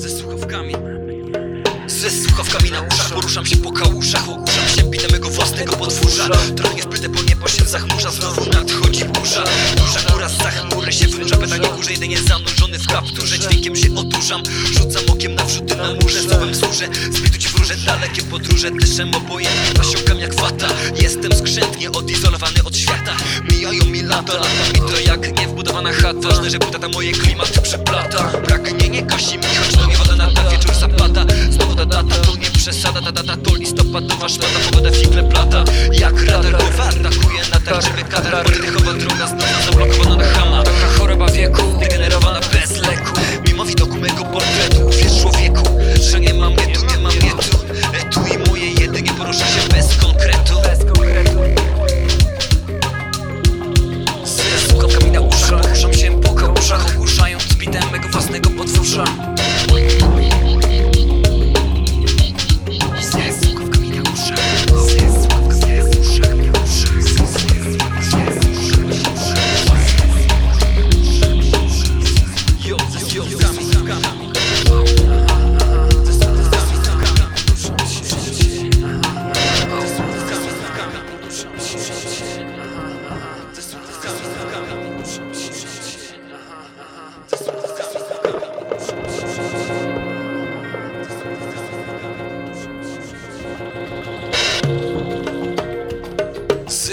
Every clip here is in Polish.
ze słuchawkami. Ze słuchawkami na uszach Poruszam się po kałużach Ogłuszam się bitem mego własnego podwórza Trochę wpytę, bo niebo się zachmurza Znowu nadchodzi burza. Burza, która za chmury się wymurza Pytanie górze jedynie zanurzony w kapturze. Dźwiękiem się odurzam Rzucam okiem na wrzuty na murze Słowem służę, zbitu ci wróżę Dalekie podróże, dyszem obojętnie Nasiąkam jak wata. Jestem skrzętnie odizolowany od świata. Mijają mi lata, lata mi że buta ta moje klimaty przeplata Pragnienie gasi mi, choć to nie woda na ta wieczór zapada. Znowu ta data, to nie przesada, ta data to listopadowa szmata Pogoda figle plata, jak radar głowa atakuje na tarczywy kadar Podrychowa droga znowu własnego podwórza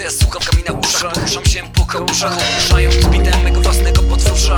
Ze słuchawkami na uszach Poruszam się po kałużach Ogłuszając bitem mego własnego podwórza